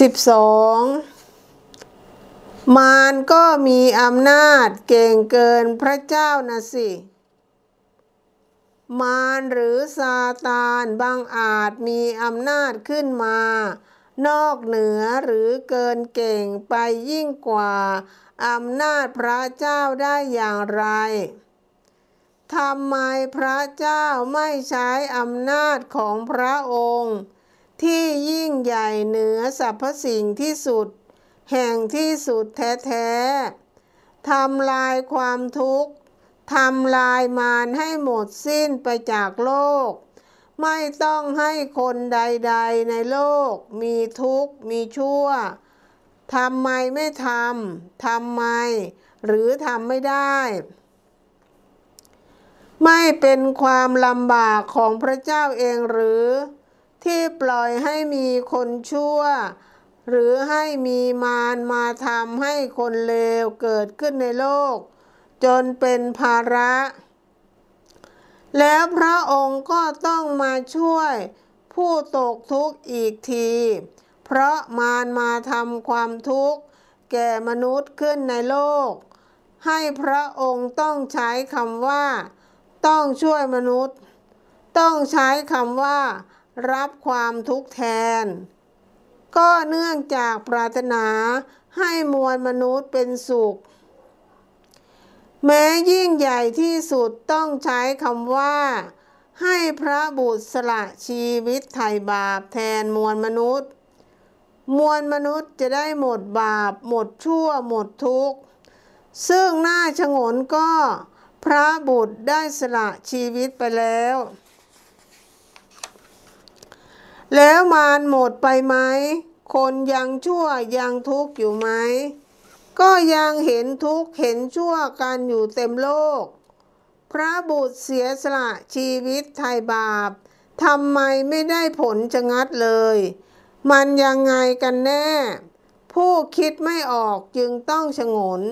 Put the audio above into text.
สิบสองมารก็มีอำนาจเก่งเกินพระเจ้านะสิ มารหรือซาตานบางอาจมีอำนาจขึ้นมา นอกเหนือหรือเกินเก่งไปยิ่งกว่าอำนาจพระเจ้าได้อย่างไรทำไมพระเจ้าไม่ใช้อำนาจของพระองค์ ที่ยิ่งใหญ่เหนือสรรพสิ่งที่สุด แห่งที่สุดแท้ๆทำลายความทุกข์ทำลายมารให้หมดสิ้นไปจากโลก ไม่ต้องให้คนใดๆในโลก มีทุกข์มีชั่วทำไมไม่ทำทำไม หรือทำไม่ได้ ไม่เป็นความลำบากของพระเจ้าเองหรือ ที่ปล่อยให้มีคนชั่ว หรือให้มีมารมาทำให้คนเลวเกิดขึ้นในโลก จนเป็นภาระ แล้วพระองค์ก็ต้องมาช่วยผู้ตกทุกข์อีกที เพราะมารมาทำความทุกข์แก่มนุษย์ขึ้นในโลก ให้พระองค์ต้องใช้คำว่า ต้องช่วยมนุษย์ ต้องใช้คำว่า รับความทุกข์แทน ก็เนื่องจากปรารถนาให้มวลมนุษย์เป็นสุข แม้ยิ่งใหญ่ที่สุดต้องใช้คำว่า ให้พระบุตรสละชีวิตไถ่บาปแทนมวลมนุษย์ มวลมนุษย์จะได้หมดบาป หมดชั่วหมดทุกข์ ซึ่งหน้าชงนก็พระบุตรได้สละชีวิตไปแล้ว แล้วมารหมดไปไหม คนยังชั่วยังทุกข์อยู่ไหม ก็ยังเห็นทุกข์เห็นชั่วกันอยู่เต็มโลก พระบุตรเสียสละชีวิตไทยบาปทำไมไม่ได้ผลจะงัดเลย มันยังไงกันแน่ ผู้คิดไม่ออกจึงต้องฉงน